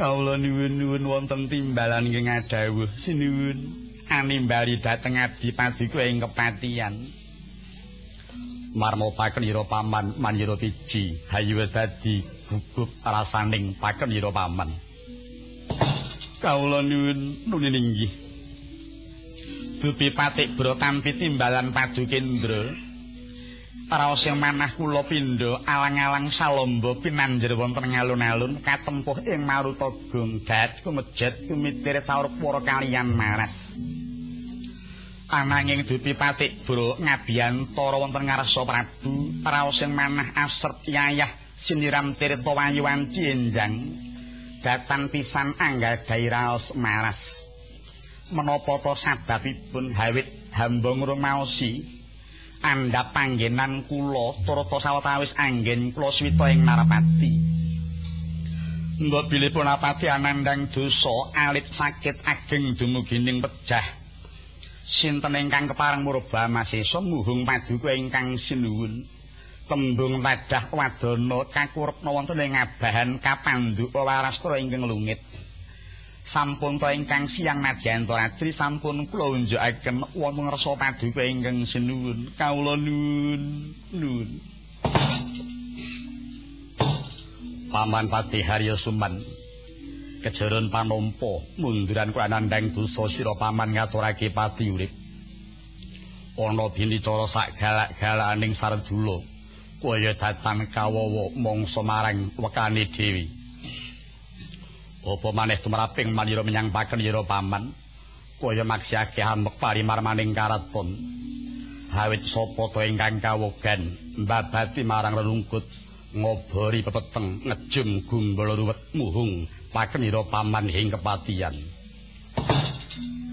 Kawula nuwun-nuwun wonten timbalan ing ngadhawuh sinuwun animbali dhateng abdi paduka ing kepatihan. Marmo pakenira paman manira piji hayu dadi gugup rasaning pakenira paman. Kawula nuwun nuwun inggih. Dupi patik bro tampi timbalan padukendra. Raos sing manah kula pindha alang-alang salomba pinanjer wonten ngalun-alun katempuh ing Marutagung dat kumejet kumitirit saur para kaliyan maras. Ananging dupi patik bro ngabiyantara wonten ngarsa Prabu raos sing manah asret yayah siniram tirta wayuwan cienjang datan pisan anggadhahi raos maras. Menapa to sababipun hawit hamba ngrumaosi andhap panggenan kula turta sawetawis anggen kula swita ing Narapati. Mbok bilih punapati anandang dosa alit sakit ageng dumugining pejah. Sinten ingkang kepareng murba masesa muhung paduka ingkang sinuwun. Tembung tadah wadana kakurepna wonten ing abahan kapanduk warastra ingkang lungit. Sampun to ingkang siang nadyanto adri sampun kula unjukaken wonten ngrasa paduka ingkang sinuwun kawula nuwun nuwun. Paman Pati Haryo Suman kejaran panompo munduran kula nandhang dosa sira paman ngaturake pati urip. Ana dini cara sak galak-galakaning sardula kaya datan kawawa mangsa marang wekane dewi Apa maneh tumraping manira menyang paken yira paman? Kaya maksiake hamek parimarmaning karaton. Hawit sapa to ingkang kawogan? Mbabati marang rerungkut ngobori pepeteng ngejum gumbala ruwet muhung paken yira paman ing kepatian.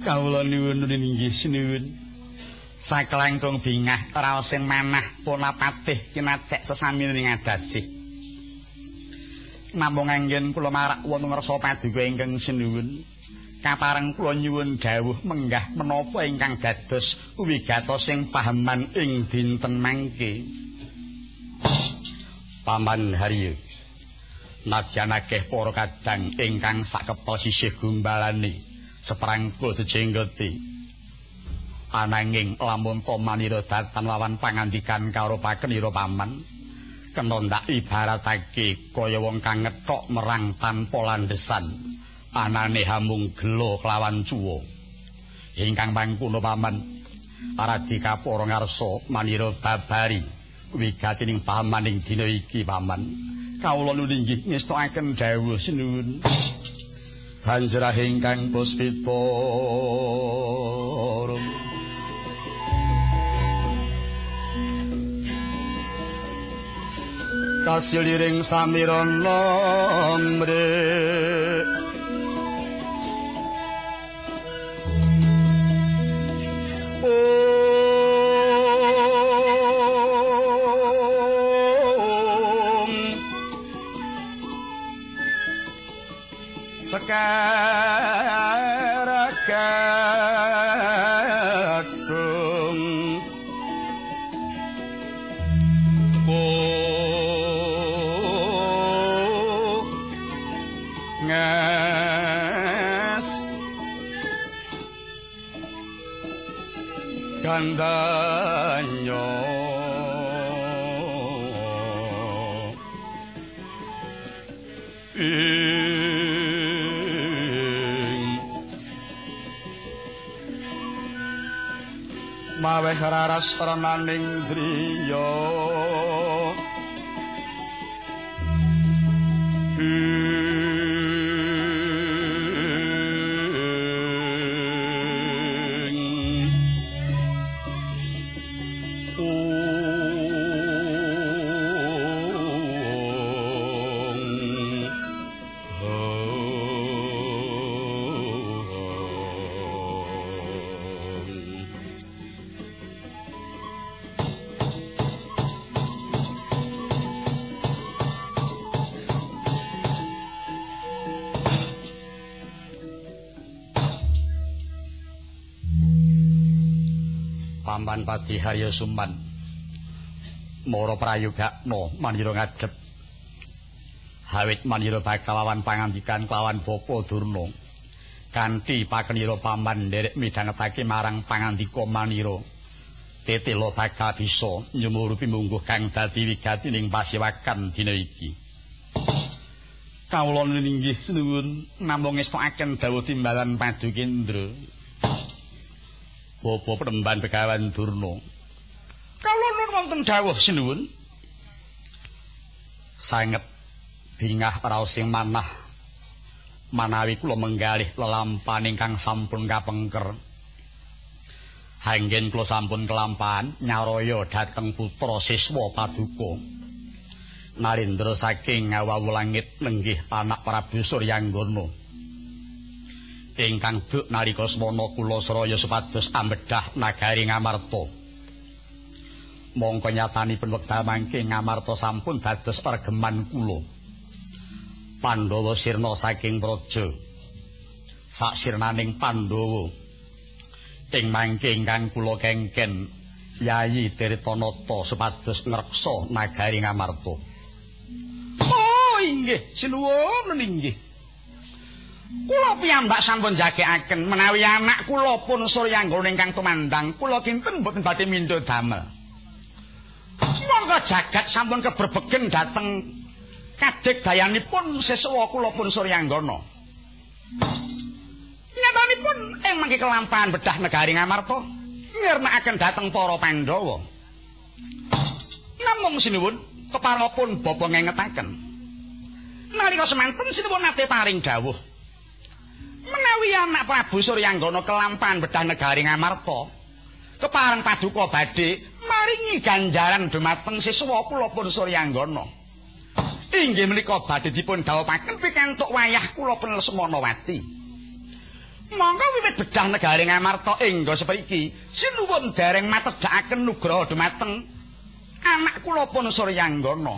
Kawula nuwun inggih sinuwun. Saklangkung bingah raos sing manah punapatih kinacek sesami ning adasih namung anggen kula marak wonten ngrasa paduka ingkang sinuwun. Kapareng kula nyuwun dawuh menggah menapa ingkang dados wigatos sing pahaman ing dinten mangke. Paman Haryo Nadyan akeh para kadang ingkang sakepel sisih gumbalani seprangkul jejenggoti ananging lamun to manira datan lawan pangandikan karo pakenira paman kena ibaratake kaya wong kang ngethok merang tanpa landhesan anane hamung gelo kelawan cuwo. Ingkang mangkono paman aradi kaporo ngarsa manira babari. Wigatining pamaning dina iki paman. Kawula nulinggih ngestokaken dawuh sinuwun. Kanjrah ingkang puspita kasiliring samirana mre gandanyo renaning driya Paman Pati Haryo Suman Moro prayogakno manira ngadhep Hawit manira bakalawan pangandikan kelawan Bapa Durna. Kanthi pakenira paman nderek midhangetake marang pangandika manira. Tetelo bakal bisa nyumurupi mungguh kang dadi wigatining pasiwakan dina iki. Kawula ninggih sinuwun namung ngestokaken dawuh timbalan Padukendra. Bapa Penemban Begawan Durna. Kawula nuwun wonten dawuh sinuwun. Sanget bingah raos sing manah manawi kula menggalih lelampahan ingkang sampun kapengker. Hanggen kula sampun kelampahan nyaraya dhateng putra siswa Paduka. Narendra saking ngawawu langit nenggih anak Prabu Suryanggana. Ingkang duk nalika semana kula Saraya supados ambedah nagari Ngamarta. Mongko nyatanipun wekdal mangke Ngamarta sampun dados regeman kula. Pandhawa sirna saking praja. Sak sirnaning Pandhawa ing mangke ingkang kula kengken Yayi Tirtanata supados ngreksa nagari Ngamarta. inggih sinuwun inggih kula piyambak sampun jagekaken menawi anak kula pun suryanggana ingkang tumandang kula kinten mboten badhe mindha damel. Monggo jagat sampun keberbegen dhateng kadek dayanipun seswa kula pun suryanggana nyatanipun ing mangke kelampahan bedah negari ngamarta ngirnakaken dhateng para pandhawa. Namung sinuwun keparengipun bapa ngengetaken. Nalika semanten sinuwun nate paring dawuh menawi anak Prabu Suryanggana kelampahan bedah negari Ngamarta kepareng paduka badhe maringi ganjaran dumateng siswa kula pun Suryanggana inggih menika badhe dipun dawuhaken pikantuk wayah kula pun Lesmanawati monggo wiwit bedah negari Ngamarta ingga sepriki sinuwun dereng matedhakaken nugraha dumateng anak kula pun Suryanggana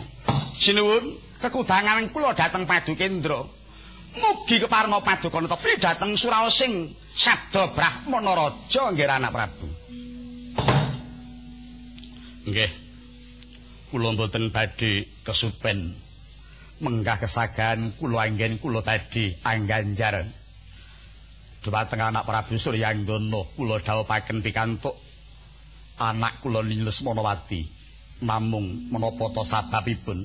sinuwun kekudangan kula dhateng Padukendra. Mugi keparma Paduka Netepi dhateng Suraosing Sabda Brahmana Raja nggih anak Prabu. Nggih. Kula mboten badhe kesupen menggah kesagan kula anggen kula tadi angganjar. Dhumateng anak Prabu Suryanggana kula dhawuhaken pikantuk anak kula Lesmanawati namung menapa ta sababipun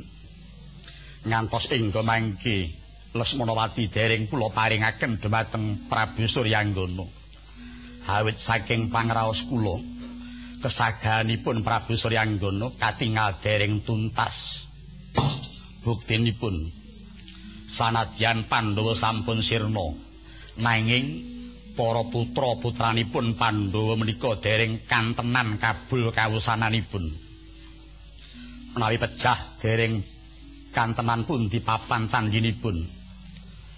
ngantos ingga mangke Lesmanawati dereng kula paringaken dhumateng Prabu Suryanggana. Hawit saking pangraos kula kesaganipun Prabu Suryanggana katingal dereng tuntas. Buktinipun sanadyan Pandhawa sampun sirna nanging para putra-putranipun Pandhawa menika dereng kantenan kabul kawusananipun. Menawi pecah dereng kantenan pun di papan candinipun.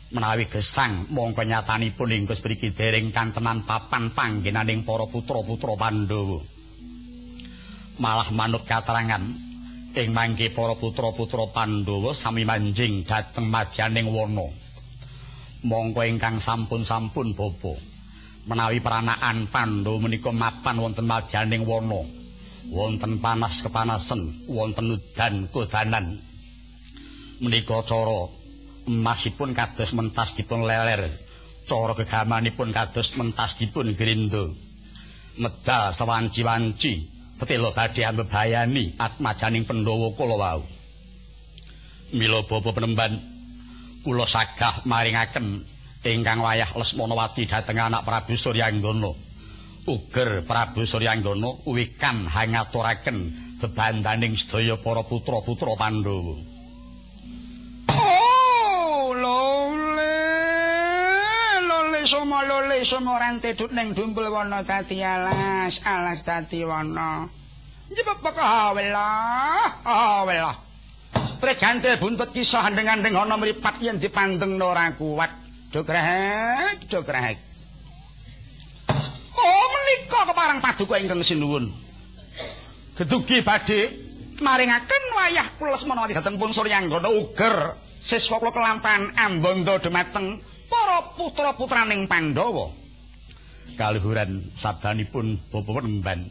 Menawi gesang mongko nyatanipun ing Gus mriki dereng kantenan papan panggenaning para putra-putra Pandhawa. Malah manut katerangan ing mangke para putra-putra Pandhawa sami manjing dhateng madyaning wana. Mongko ingkang sampun-sampun bapa menawi peranakan Pandhawa menika mapan wonten madyaning wana. Wonten panas kepanasen, wonten udan kodanan. menika cara emasipun kados mentas dipun leler. Cara gegamanipun kados mentas dipun grindo medal sawanci-wanci petelo badhe ambebayani atmajaning pendhawa kula wau. Mila bapa penemban kula sagah maringaken ingkang wayah Lesmanawati dhateng anak Prabu Suryanggana uger Prabu Suryanggana wikan hangaturaken bebandaning sedaya para putra-putra Pandhawa somo lole somo rante dut ning dumbul wana dadi alas alas dadi wana. Jebak baka hawela hawela pregante buntut kisah dengan dengan mripat yen dipandeng ora kuat. Dogrehek dogrehek. Oh menika keparang paduka ingkang sinuwun. Gedugi badhe maringaken wayah kula semana dhateng pun suryanggana uger siswa kula kelampan ambondo dumateng para putra-putraning Pandhawa. Kaluhuran sabdanipun Bapak Penemban.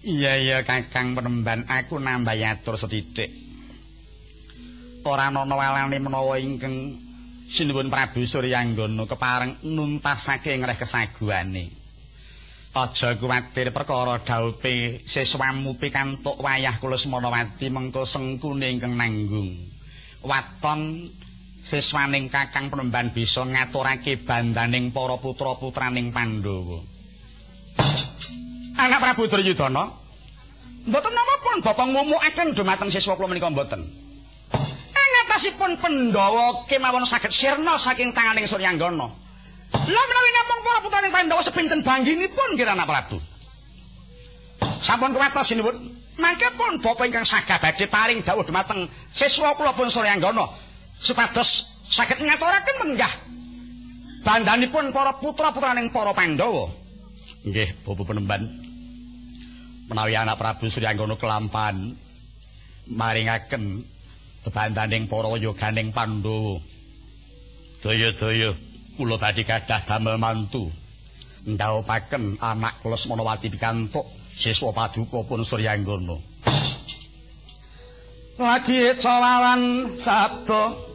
Iya iya Kakang Penemban, aku nambah yatur sethithik. ora ana walane menawa ingkang sinuwun Prabu Suryanggana kepareng nuntasake ngreh kesaguane. Aja kuwatir perkara dhaupe seswamu pikantuk wayah kula Semanawati mengko sengkune ingkang nanggung. Waton seswaning Kakang Penemban bisa ngaturake bandaning para putra-putraning Pandhawa. Anak Prabu Duryudana, mboten napa-pun bapak ngumukaken dumateng siswa kula menika mboten. Angatasipun Pandhawa kemawon saged sirna saking tanganing Suryanggana. Lah menawi namung para putraning Pandhawa sepinten bangginipun kirana Prabu. Sampun kuwatos sinuwun. Mangke pun bapa ingkang saged badhe paring dawuh dumateng siswa kula pun Suryanggana supados saged ngaturaken menggah bandanipun para putra-putraning para Pandhawa. Nggih, Bapak penemban. Menawi anak Prabu Suryanggana kelampan maringaken bebandaning para yoganing Pandhawa. Daya-daya kula badhe gadah damel mantu ndhawuhaken anak kula Semanawati pikantuk siswa paduka pun Suryanggana. Lagi cawawan sabda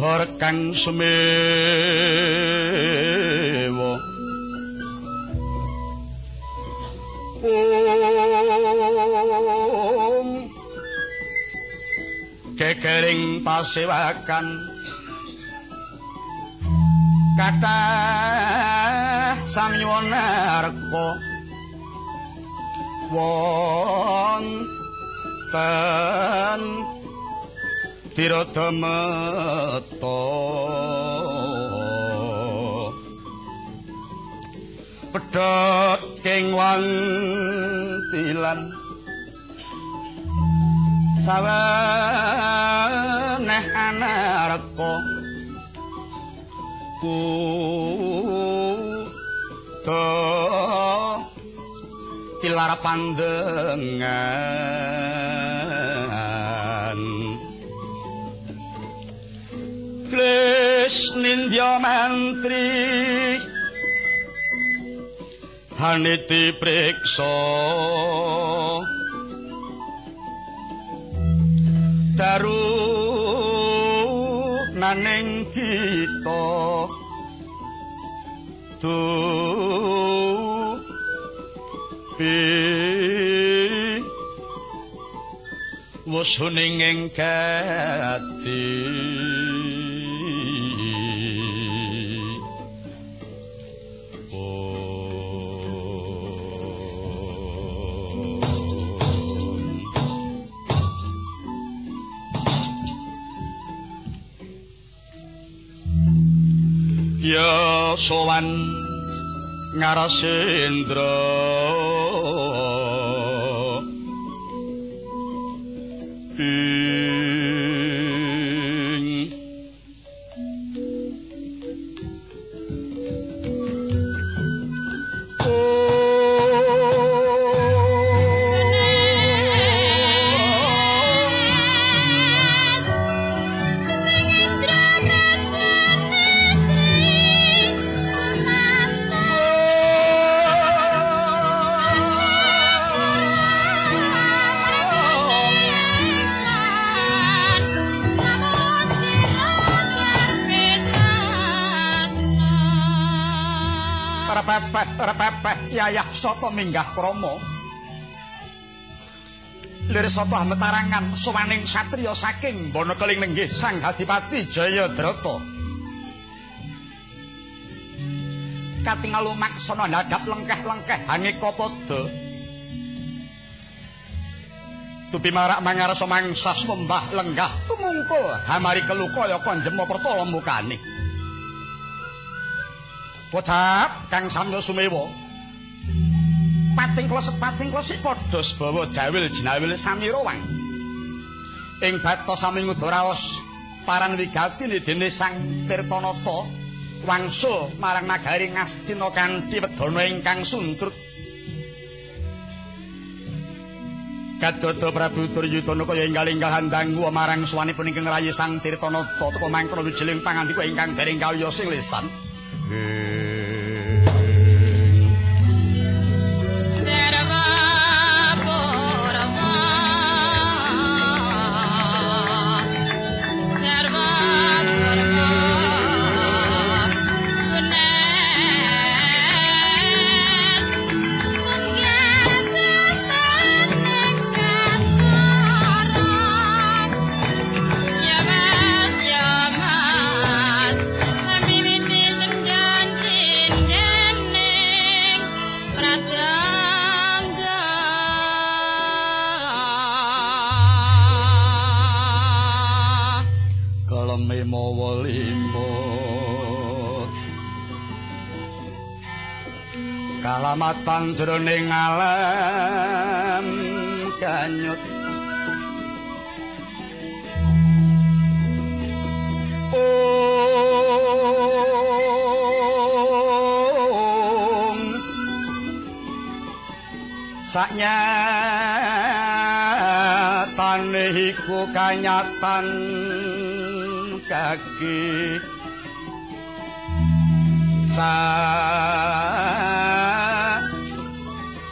Harkang sumewa. Om kekering pasewakan kata samiwanarko wonten tiradamata pedhot king wantilan saweneh anarko ku tilar pandengan klis nindya mantri. Haniti priksa daru naning kita tu pi wusuning ing gati Ya sowan ngarasendra. Ing Repepeh, repepeh, yayah soto minggah kromo. Lir soto metarangan suwaning satrio saking bono keling nenggih sang hadipati Jayadrata. Katingal lumaksana nadap lengkeh-lengkeh hangika padha. Tupi marak mangarsa mangsas membah lenggah tumungkul hamari kelukaya konjema pertala mukane. Bocap Kang Samya Sumewa. Pating kleset pating klesik padha sebawa jawil jinawil samirowang. Ing batos sami ngudaraos paran wigatine dene Sang Tirtanata wangsul marang nagari Ngastina kanthi wedana ingkang suntrut. Kadodo Prabu Duryudana kaya enggal-enggal handangku marang suwanipun ingkang rayi Sang Tirtanata teka mangkana wijiling pangandika ingkang dereng kawya sing lisan. daleme saknya tanah iku kanyatan kaki. Sa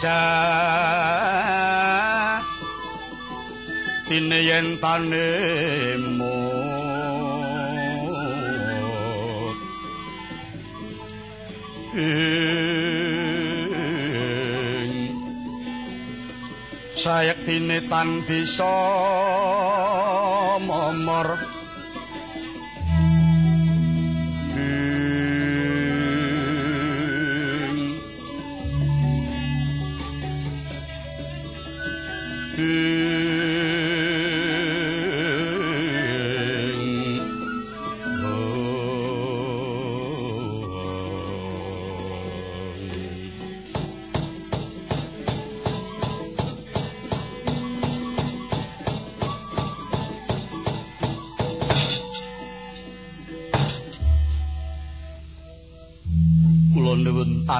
ja tineyen tanemu sayektine tan bisa momor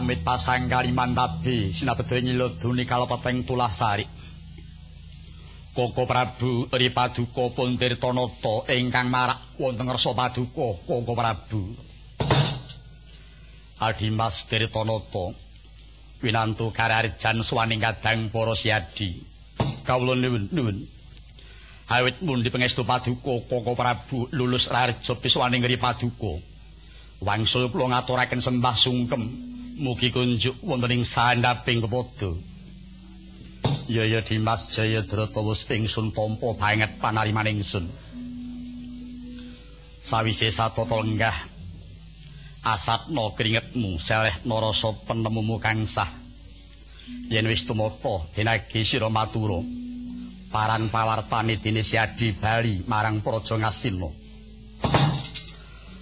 pamit pasang kaliman tabi sinabedhe nyiloduni kalopeteng tulah sari. Koko Prabu ri paduka pun tirtanata ingkang marak wonten ngersa paduka Koko Prabu. Adimas tirtanata winantu kararjan suwaning kadang para siadi. Kawula nuwun nuwun. Awit mundi pangestu paduka Koko Prabu lulus rarja piswaning ri paduka. Wangsul kula ngaturaken sembah sungkem mugi kunjuk wonten ing sandhaping kepada. Ya ya Dimas Jayadrata wis pingsun tampa banget panariman ingsun. Sawise satata lenggah asatna kringetmu seleh narasa penemumu kang sah. Yen wis tumata dinagi sira matura. Paran pawartane dene Siadi Bali marang Praja Ngastina.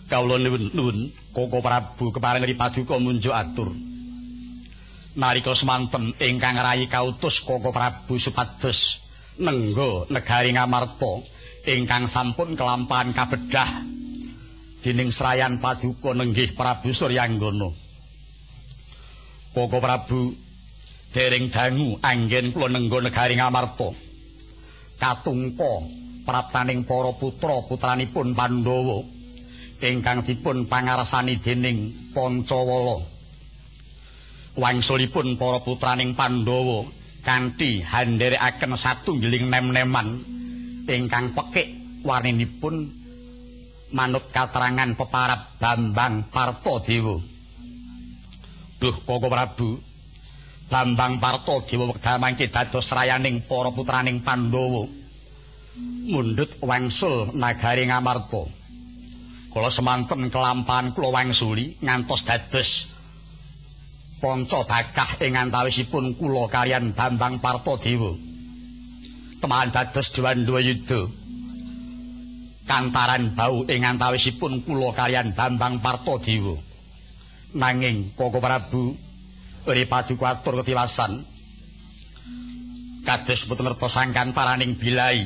Kawula nuwun Koko Prabu kepareng ripaduka munjuk atur. Nalika semanten ingkang rayi kautus Koko Prabu supados nenggo negari Ngamarta ingkang sampun kelampahan kabedah dening serayan paduka nenggih Prabu Suryanggana. Koko Prabu dereng dangu anggen kula nenggo negari Ngamarta. Katungpa praptaning para putra putranipun Pandhawa ingkang dipun pangarsani dening Pancawala. Wangsulipun para putraning Pandhawa kanthi handherekaken satunggiling nem-neman ingkang pekik warninipun manut katerangan peparab Bambang Partadewa. Duh Koko Prabu, Bambang Partadewa wekdal mangke dados rayaning para putraning Pandhawa. Mundhut wangsul nagari Ngamarta. Kula semanten kelampahan kula wangsuli ngantos dados panca bakah ing antawisipun kula kalian Bambang Partadewa. Temahan dados Yudha. Kantaran bau ing antawisipun kula kalian Bambang Partadewa. Nanging Koko Prabu ri paduka atur ketiwasan. Kados boten ngertosangkan paraning bilai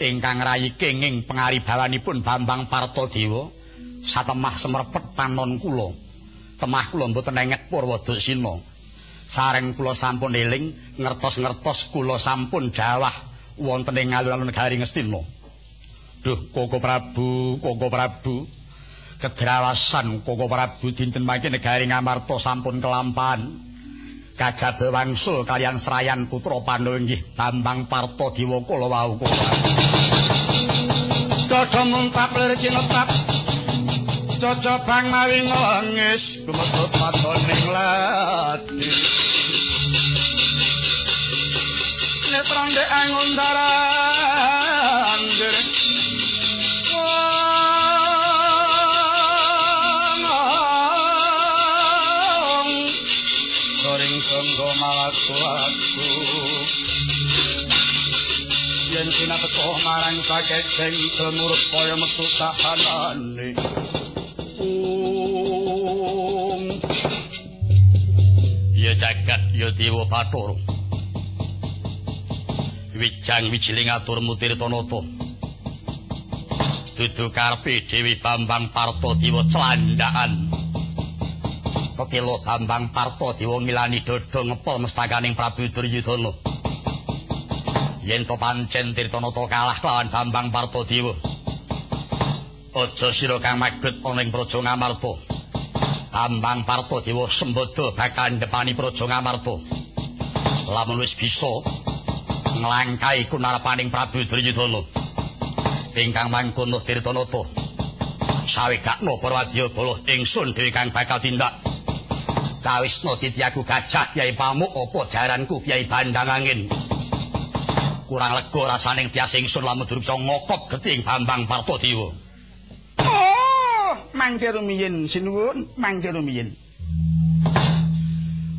ingkang rayi kenging pengaribawanipun Bambang Partadewa. Satemah semrepet panon kula. Temah kula mboten enget purwadasina sareng kula sampun eling ngertos-ngertos kula sampun dawah wonten ing alun-alun negari Ngastina duh koko prabu koko prabu. Kedrawasan koko prabu dinten mangke negari Ngamarta sampun kelampahan. Kajabe wangsul kalian serayan putra Pandhawa nggih Bambang Parto Diwakala wau koko Dada muntap lir cinetap coco bang mawi ngongis gumetut matoning ladi netrang de angun daran diri Goring sunggo malaku aku Yen sinapetoh marang sake deng temurut kaya metu tahanane jagat ya dewa Bathara Wijang wijiling atur mutir tanata Dudu karepe Dewi Bambang Parto Dewa celandakan Tetilo Bambang Parto Dewa milani dodo ngepol mestakaning Prabu Duryudana yen to pancen Tirtanata kalah kelawan Bambang Partodewa. Aja sira kang maget ana ing Praja Ngamarta. Bambang Partodewa sembodo bakal ndepani Praja Ngamarta. Lamun wis bisa nglangkai kunarapaning Prabu Duryudana. Ingkang mangkono Tirtanata. Sawegakno Parwadya bala ingsun dhewe kang bakal tindak. Cawisna titiaku gajah Kyai Pamuk apa jaranku Kyai Bandang Angin. kurang lega rasaning tias ingsun lamun durung bisa ngokop geting Bambang Partodewa. Mangke rumiyin sinuwun, mangke rumiyin.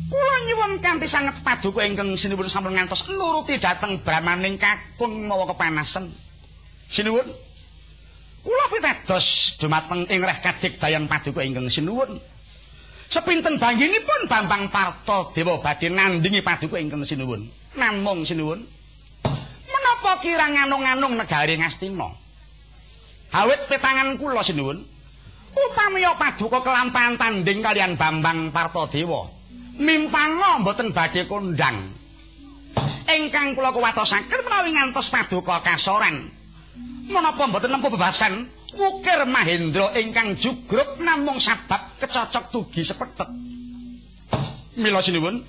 Kula nyuwun kanthi sanget paduka ingkang sinuwun sampun ngantos nuruti dhateng brahmaning kakung mawa kepanasan. Sinuwun. Kula pitados dumateng ing reh kadik dayan paduka ingkang sinuwun. Sepinten bangginipun Bambang Partodewa badhe nandingi paduka ingkang sinuwun. Namung sinuwun. menapa kirang nganung-nganung negari Ngastina? Awit petangan kula sinuwun. Upamiya paduka kelampahan tanding kalian Bambang Partodewa, mimpanga mboten badhe kondang. Ingkang kula kuwatosaken menawi ngantos paduka kasoran. Menapa mboten nempuh bebasan Wukir Mahendra ingkang jugruk namung sabab kecocok tugi sepetet. Mila sinuwun,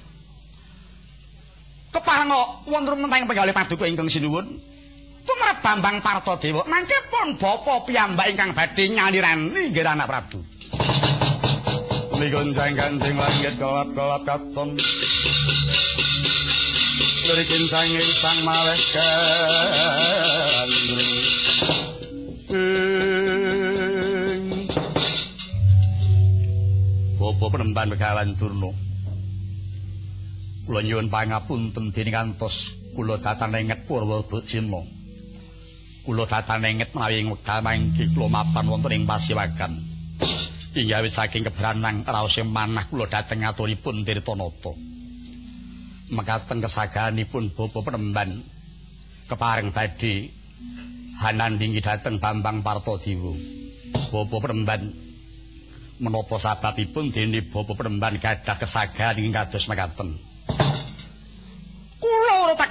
keparang wonten mentang penggalih paduka ingkang sinuwun tumrap Bambang Partodewa. Mangke pun bapa piyambak ingkang badhe nyalirani nggih anak Prabu. Migunjang kanjeng langit kelap-kelap katon. Berikin sanging sang malih kandring Bopo penemban begawan turno kula nyuwun pangapunten dening kantos kula datang nenget purwa bojima kula datang nenget menawi wekdal mangke kula mapan wonten ing pasiwakan inggih saking keberanang raos manah kula dhateng aturipun tirtanata mekaten kesaganipun bapa penemban kepareng badhe hanandingi dhateng Bambang Partodewa. Bapa penemban menapa sababipun dene bapa penemban gadah kesagan ing kados mekaten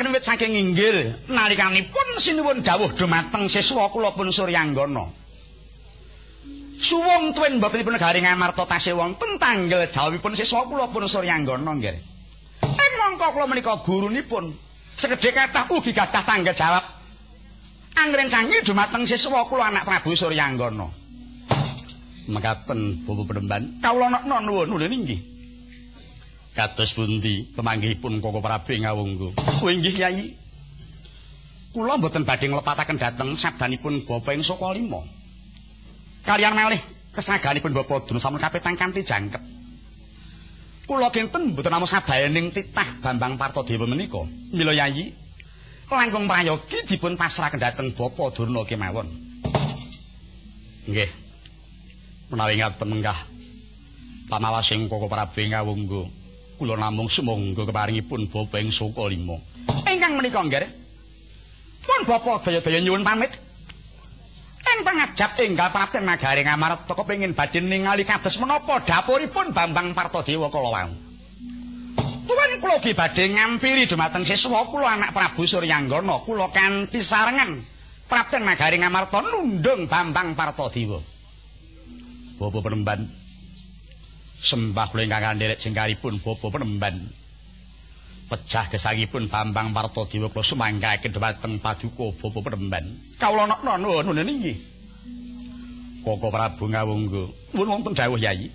nurutaken wit saking inggil nalikanipun sinuwun dawuh dumateng siswa kula pun Suryanggana. Suwung tuwin botenipun negari ngamarta tasih wonten tanggal dawuhipun siswa kula pun Suryanggana nggih. Ing mangka kula menika gurunipun sekedhik kathah ugi gadah tanggal jawab. Angrencangi dumateng siswa kula anak Prabu Suryanggana. Mekaten Bapak Penemban, kawula nuwun nuwun inggih. Kados pundi pemanggihipun Koko Prabu ngawunggu? Oh inggih Kyai. Kula mboten badhe nglepataken dhateng sabdanipun Bapa ing Saka Lima. Kaliyan malih kesaganipun Bapa Dun sampun kapetang kanthi jangkep. Kula kinten mboten namung sabayaning titah Bambang Partodewa menika. Mila Kyai, langkung prayogi dipun pasrahaken dhateng Bapa Durna kemawon. Nggih. Menawi ngaten menggah pamawasing Koko Prabu ngawunggu. Kula namung sumangga keparingipun bapa ing Soka Lima. Ingkang menika nggih. Pun bapa daya-daya nyuwun pamit. Ing pangajap enggal Praten Nagari Ngamarta kepengin badhe ningali kados menapa dapuripun Bambang Partodewa kala wau. Tuwin kula ugi badhe ngampiri dumateng siswa kula anak Prabu Suryanggana kula kanthi sarengan Praten Nagari Ngamarta nundung Bambang Partodewa. Bapa penemban sembah kula ingkang kandherek jengkaripun bapa penemban. Pecah gesangipun Bambang Partodewa kula sumanggaken dhateng paduka bapa penemban. Kawula nekno nuwun niki. Koko Prabu ngawunggu. Nuwun wonten dawuh Yayi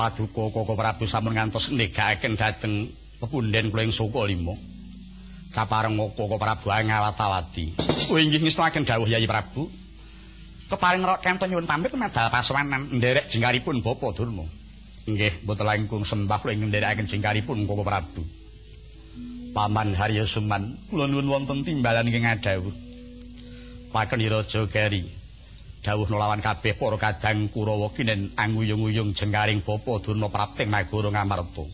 paduka Koko Prabu sampun ngantos negakaken dhateng pepunden kula ing Soko Lima. Kapareng Koko Prabu ngawat-awati oh inggih ngestakaken dawuh Yayi Prabu keparing rok nyuwun pamit medal paswanan nderek jingkaripun Bapa Durna. Nggih, mboten langkung sembah kula ing nderekaken jingkaripun Koko Prabu. Paman Harya Suman, kula nuwun wonten timbalan ing ngadhawuh. Pakeni Raja Geri. Dawuh nolawan kabeh para kadang Kurawa kinen anguyung-uyung jengkaring bapa Durna Prapting Nagara Ngamarta.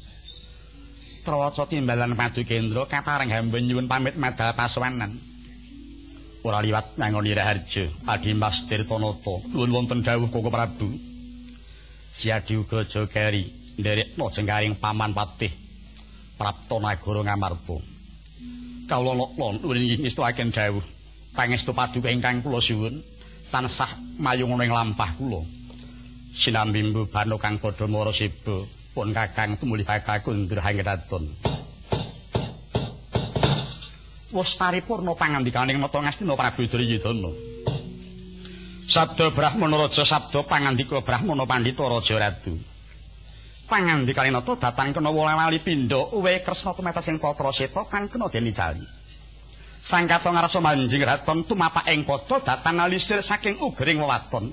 Trawaca timbalan Padu Kendra kapareng hamba nyuwun pamit madal pasowanan. Ora liwat ngangoni Raharja, Adimas Tirtanata, nuwun wonten dawuh Koko Prabu. Siadi uga Jogari nderekno jengkaring paman patih Prapta Nagara Ngamarta. Kawula lon nuwun inggih ngestuaken dawuh pangestu paduka ingkang kula suwun tansah mayung ing lampah kula. Sinambimbu bano kang padha mara siba pun kakang tumuli bagakundur hanggedaton. Wus paripurna pangandikaning Nata Ngastina Prabu Duryudana. Sabda Brahmana Raja sabda pangandika Brahmana Pandhita Raja Ratu. Pangandikaning Nata datang kena wali pindha uwe Kresna tumetes ing Patra Seta kang kena deni cali. Sang kata ngarasa manjing raton tumapak ing pada datang alisir saking ugering wewaton.